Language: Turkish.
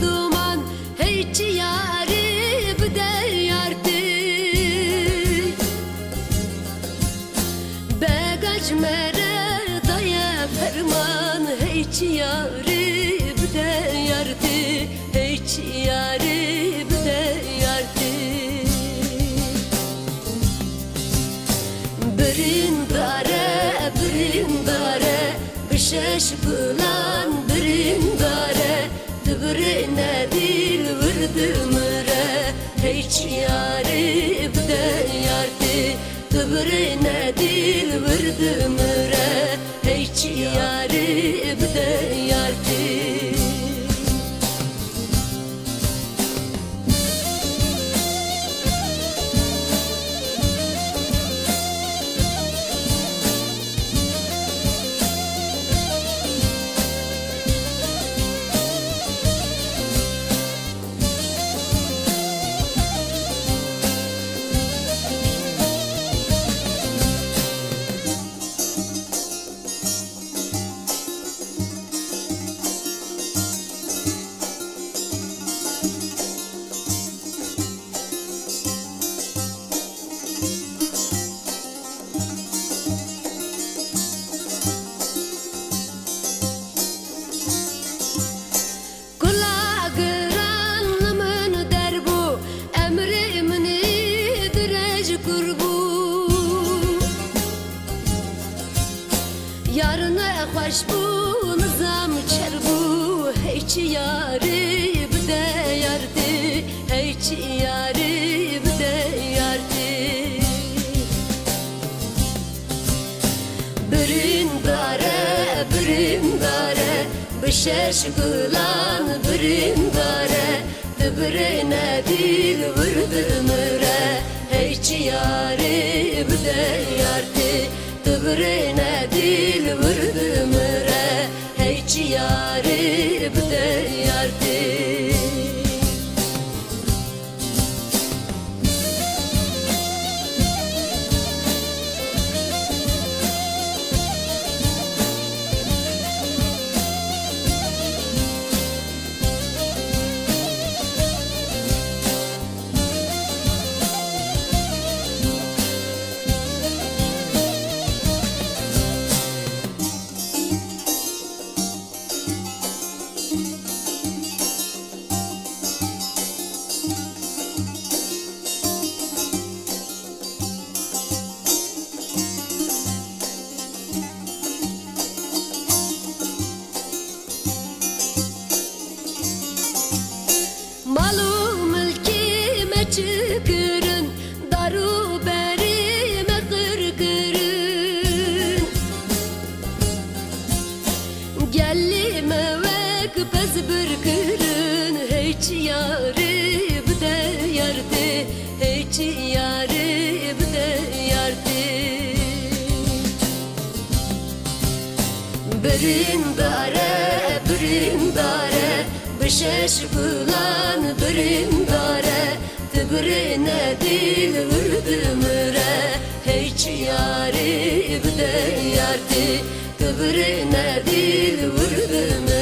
duman hiç yari bide yardı Begaç mere daya hiç yari bide yardı Hiç yari bide yardı Birindare, birindare Bişeş bulan Hiç yari bide yardı. Dıbrine dil vırdımıre Hiç yari Yarına hoş bu nizam çerbu Hiç yari bide yardı. Hiç yari bide yardı. Birindare, birindare Bişeş gulan birindare Dıbrine dil vurdumure Hiç yari bide yardı Dıbrine dil vurdumure Hiç yari bide yardı Malu kıpez bırkırın Hiç yari bide yardı Hiç yari bide yardı Birindare, birindare Bişeş bulan birindare Tıbrine dil vurdumure Hiç yari bide yardı Tıbrine dil vurdumure